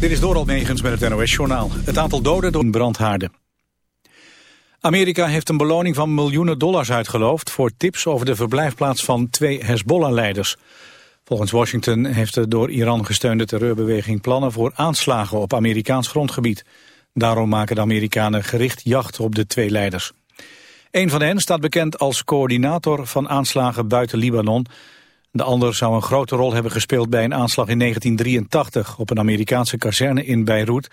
Dit is Doral Megens met het NOS-journaal. Het aantal doden door brandhaarden. Amerika heeft een beloning van miljoenen dollars uitgeloofd... voor tips over de verblijfplaats van twee Hezbollah-leiders. Volgens Washington heeft de door Iran gesteunde terreurbeweging... plannen voor aanslagen op Amerikaans grondgebied. Daarom maken de Amerikanen gericht jacht op de twee leiders. Een van hen staat bekend als coördinator van aanslagen buiten Libanon... De ander zou een grote rol hebben gespeeld bij een aanslag in 1983 op een Amerikaanse kazerne in Beirut.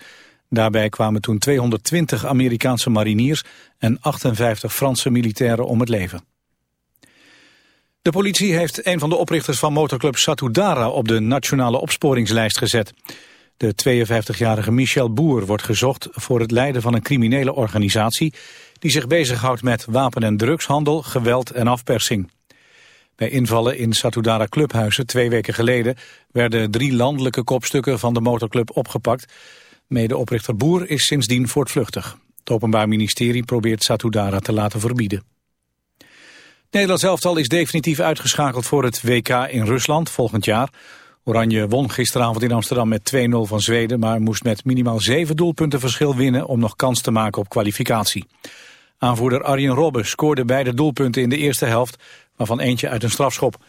Daarbij kwamen toen 220 Amerikaanse mariniers en 58 Franse militairen om het leven. De politie heeft een van de oprichters van motorclub Satudara op de nationale opsporingslijst gezet. De 52-jarige Michel Boer wordt gezocht voor het leiden van een criminele organisatie die zich bezighoudt met wapen- en drugshandel, geweld en afpersing. Bij invallen in Satudara clubhuizen twee weken geleden werden drie landelijke kopstukken van de motorclub opgepakt. Medeoprichter Boer is sindsdien voortvluchtig. Het Openbaar Ministerie probeert Satudara te laten verbieden. Nederlands elftal is definitief uitgeschakeld voor het WK in Rusland volgend jaar. Oranje won gisteravond in Amsterdam met 2-0 van Zweden... maar moest met minimaal zeven doelpunten verschil winnen om nog kans te maken op kwalificatie. Aanvoerder Arjen Robben scoorde beide doelpunten in de eerste helft waarvan eentje uit een strafschop.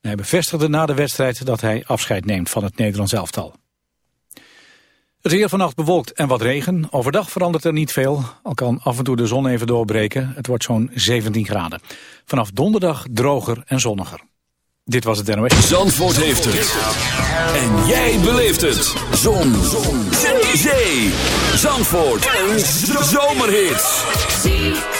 Hij bevestigde na de wedstrijd dat hij afscheid neemt van het Nederlands elftal. Het weer vannacht bewolkt en wat regen. Overdag verandert er niet veel, al kan af en toe de zon even doorbreken. Het wordt zo'n 17 graden. Vanaf donderdag droger en zonniger. Dit was het NOS. Zandvoort heeft het. En jij beleeft het. Zon. zon. Zee. Zandvoort. Een zomerhit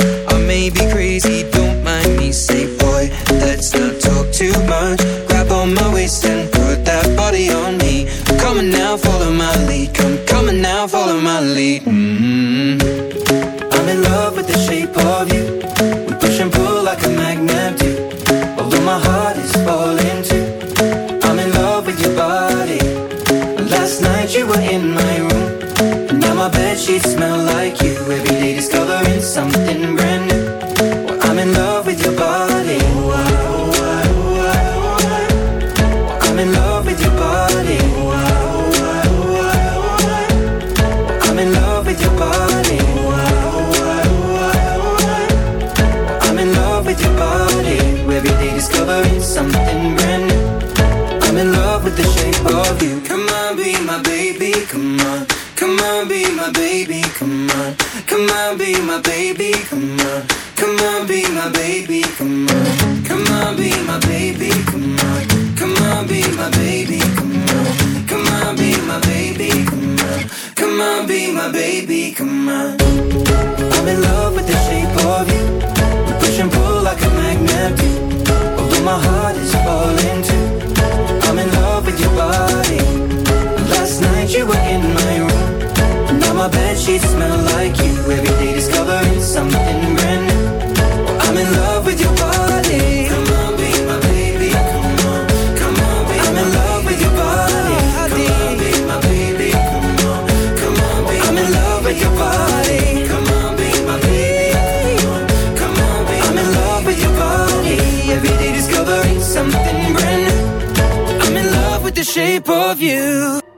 With the shape of you.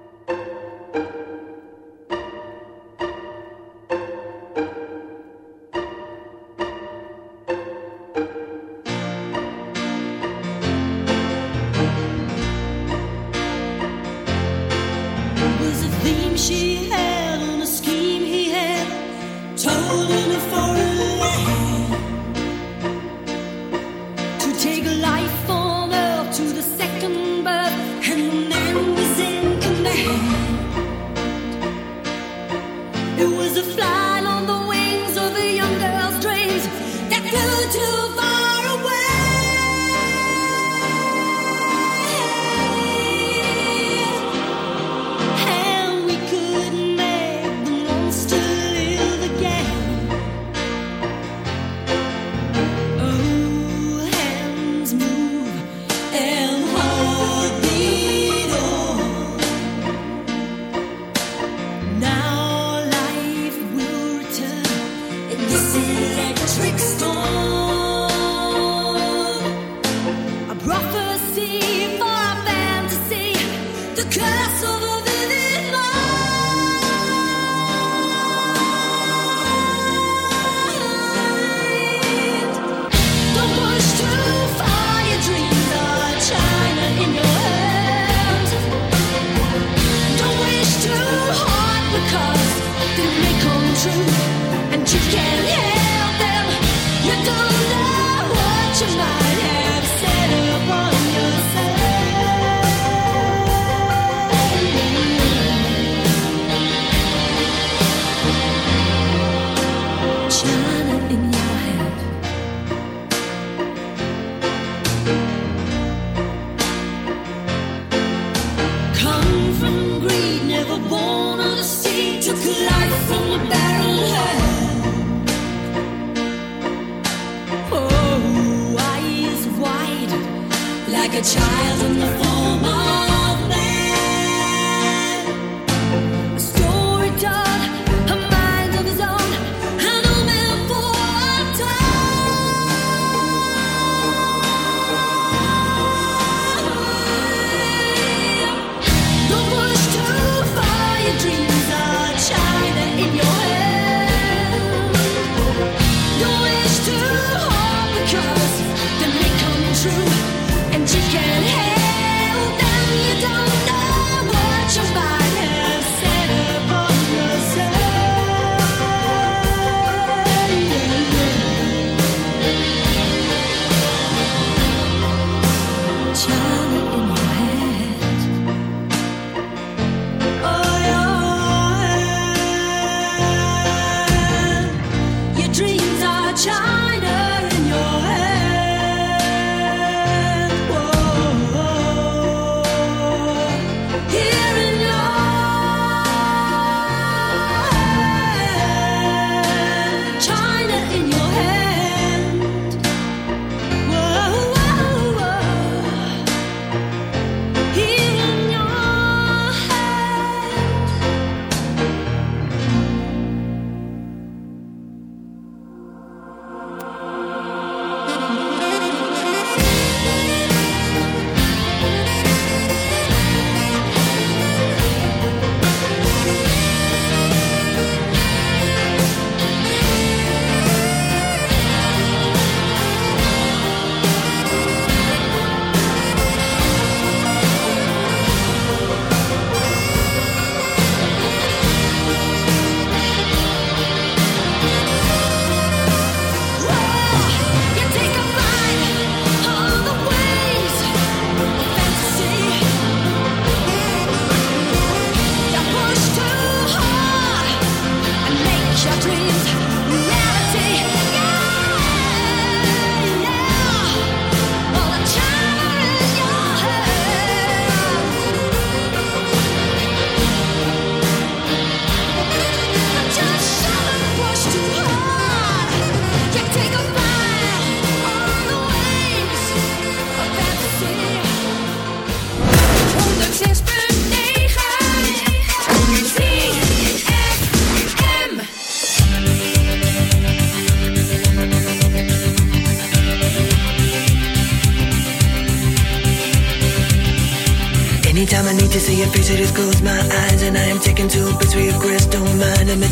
千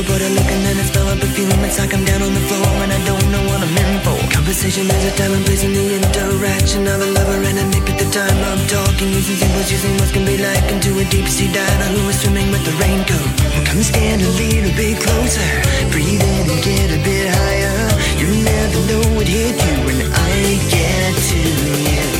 I for. But I look and then I smell a perfume. It's like I'm down on the floor and I don't know what I'm in for. Conversation is a time and place in the interaction of a lover and a nick at the time I'm talking. Using symbols, using what can be like into a deep sea diver who is swimming with the raincoat. Well, come stand a little bit closer. Breathe in and get a bit higher. You never know what hit you when I get to you.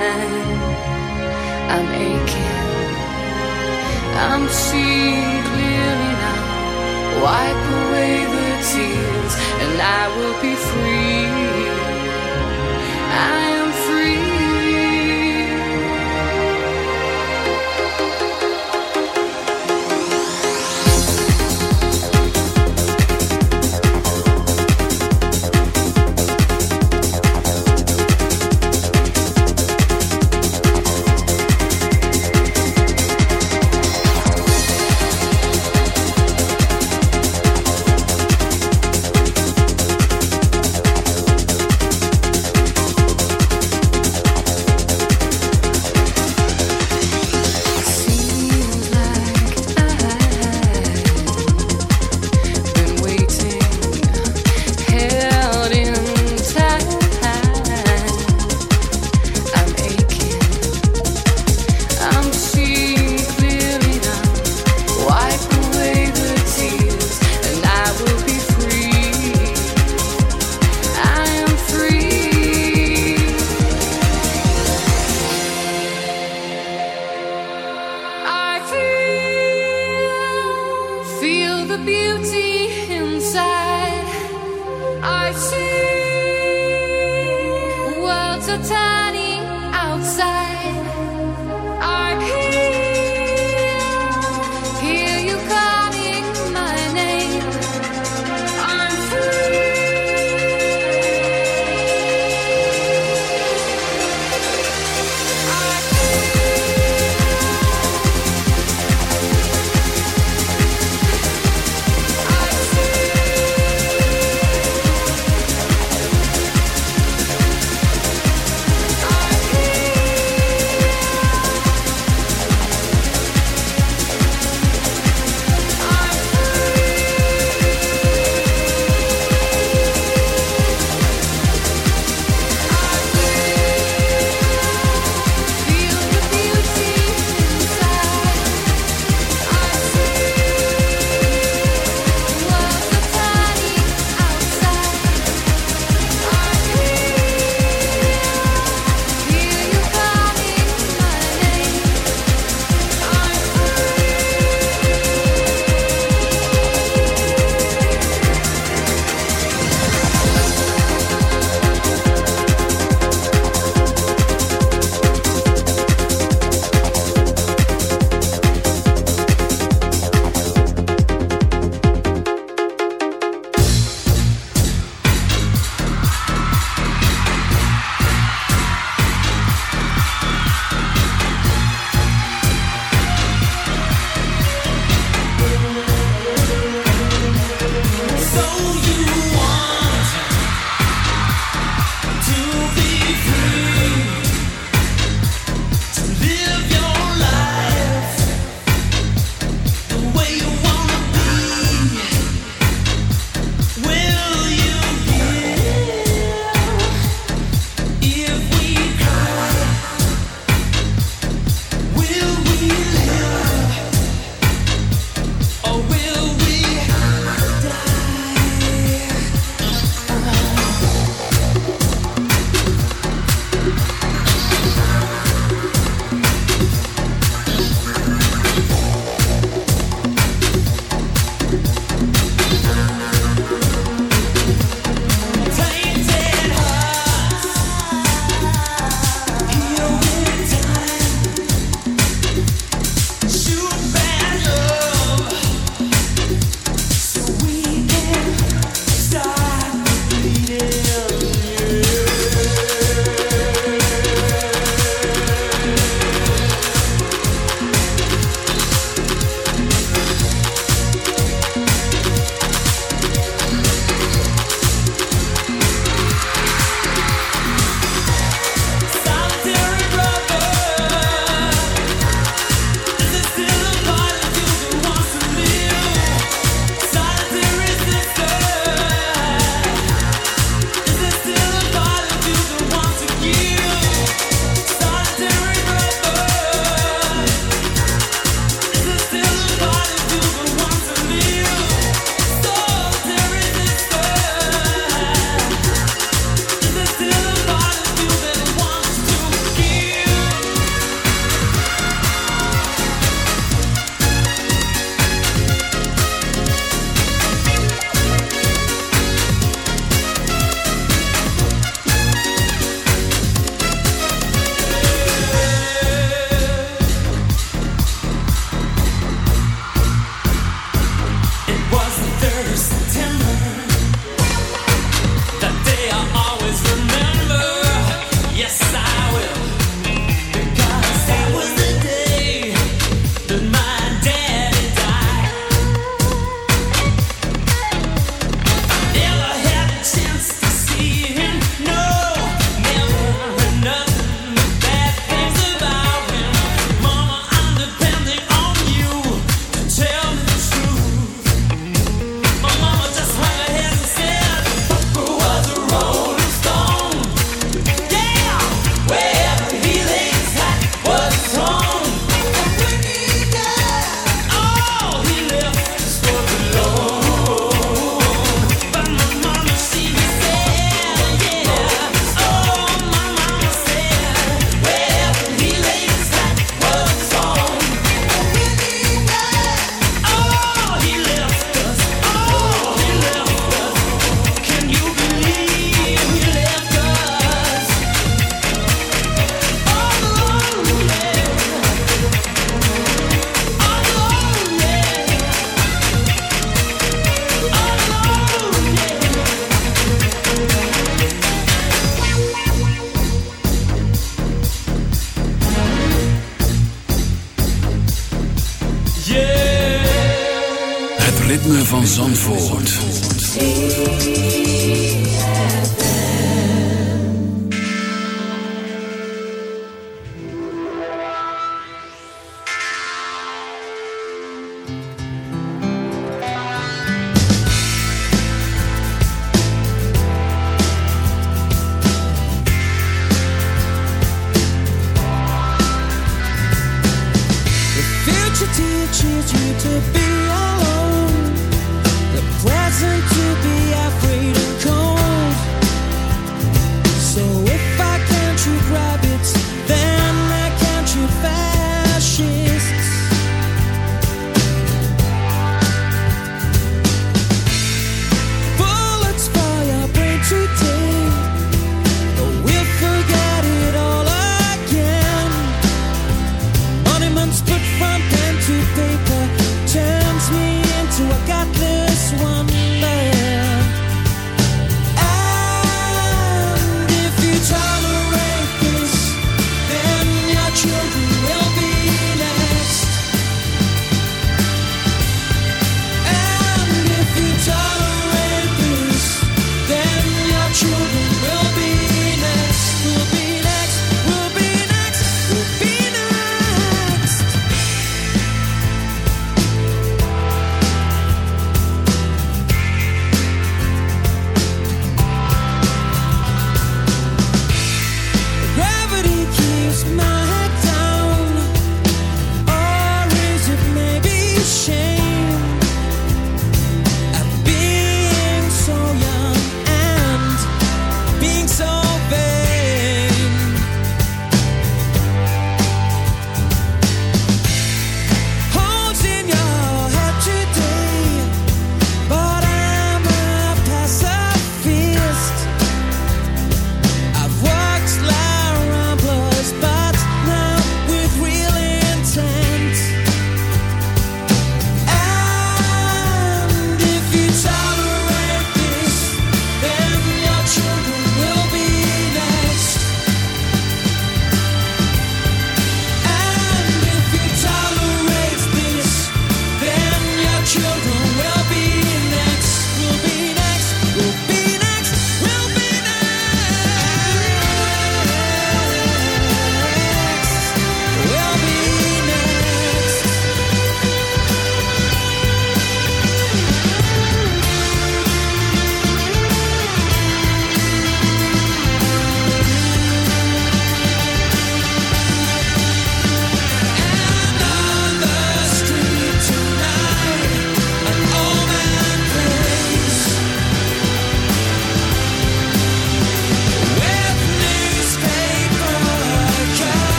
I'm aching, I'm seeing clearly now. Wipe away the tears, and I will be free. I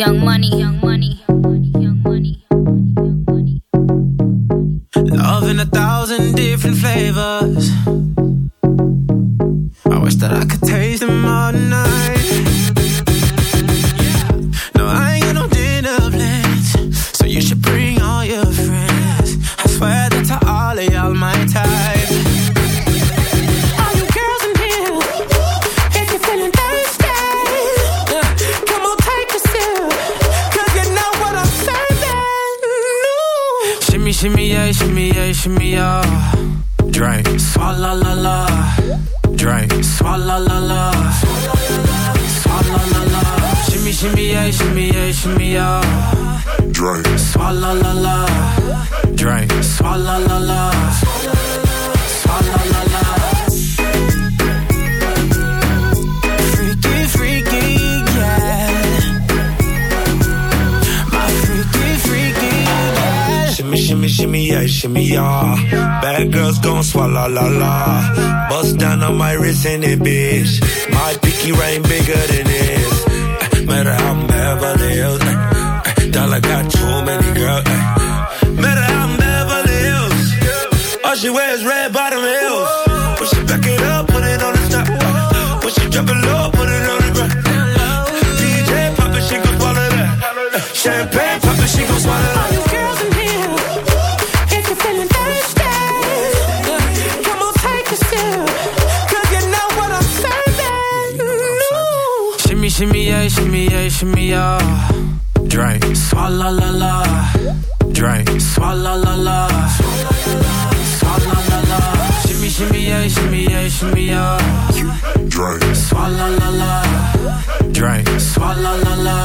Young money, young she wears red bottom heels. When she back it up, put it on the top. When she drop it low, put it on the ground. DJ pop it, she gon' swallow that. Champagne pop it, she gon' swallow that. All you girls in here, if you're feeling thirsty, come on, take a sip, 'cause you know what I'm serving. No. Shimmy, shimmy, yeah, shimmy, yeah, shimmy, yeah. Drink, swalla la la. Drink, swalla la la. Swalla Shimmy, shimmy, yeah, shimmy, yeah, shimmy, yeah. Drink, swalla la la. Drink, swalla la la.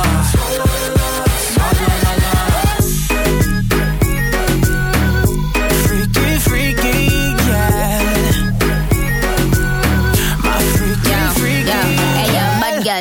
Swalla la la.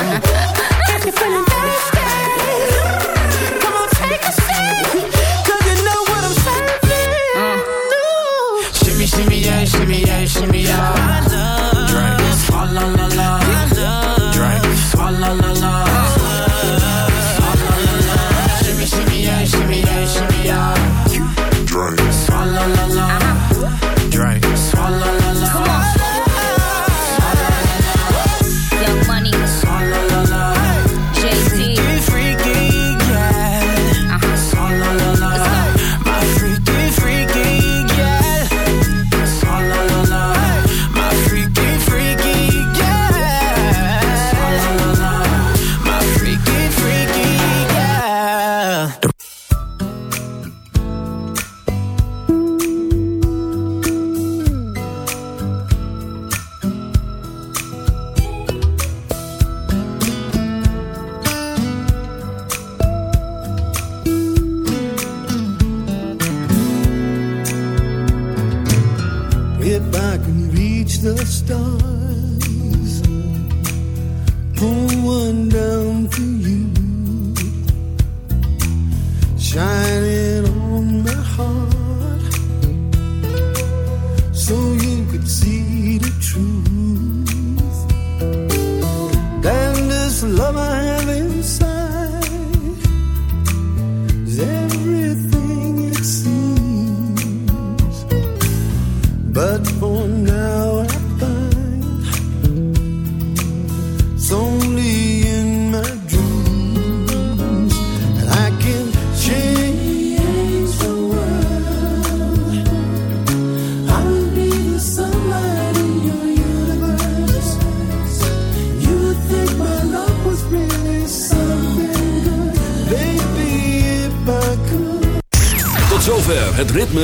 if you're feeling thirsty, come on, take a sip, 'cause you know what I'm serving. Shimmy, shimmy, yeah, shimmy, yeah, shimmy, yeah. Drink, swalla la la. Drink, la la.